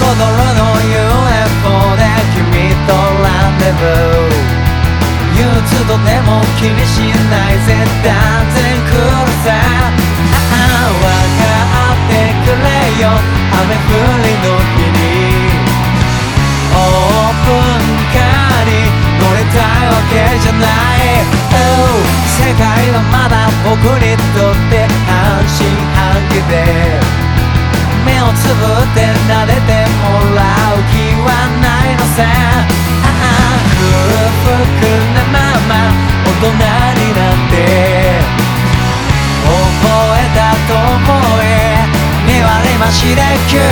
心の UFO で君とランデブー憂鬱とでも気にしないぜ断然クールさああ分かってくれよ。雨降りの日にオープンカーに乗りたいわけじゃない、oh、世界はまだ僕にとって安心安疑で。目をつぶって撫でてもらう気はないのさ。ああ空腹なまま大人になって覚えたと思え。目割れましでキュッ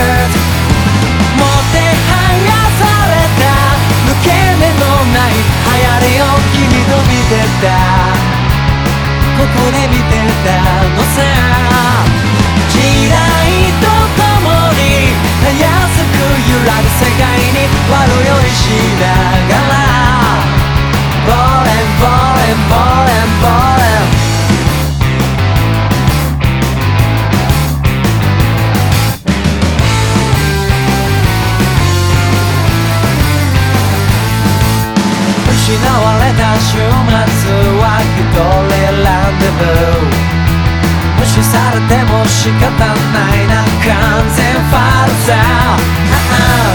もてはやされた。抜け目のない流行りを君と見てた。ここで見てた。れた週末は一人ランデブー。無視されても仕方ないな。完全ファルさ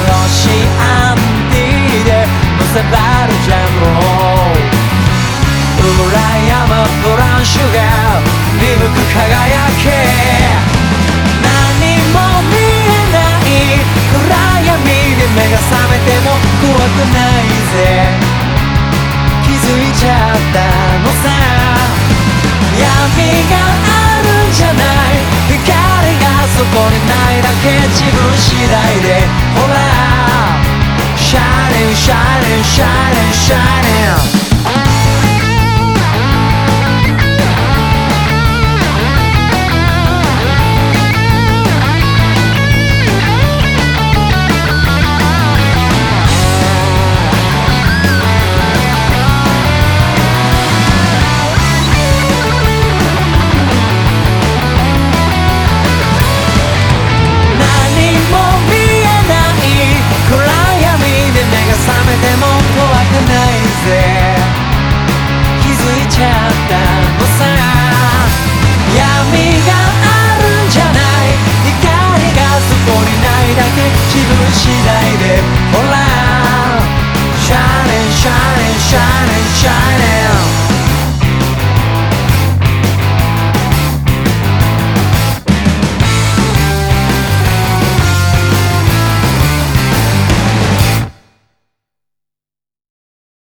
ロシアンディでむせばるジャム裏山ブランシュが鈍く輝け。そこにないだけ自分次第でほら Shining, shining, shining, shining 次第で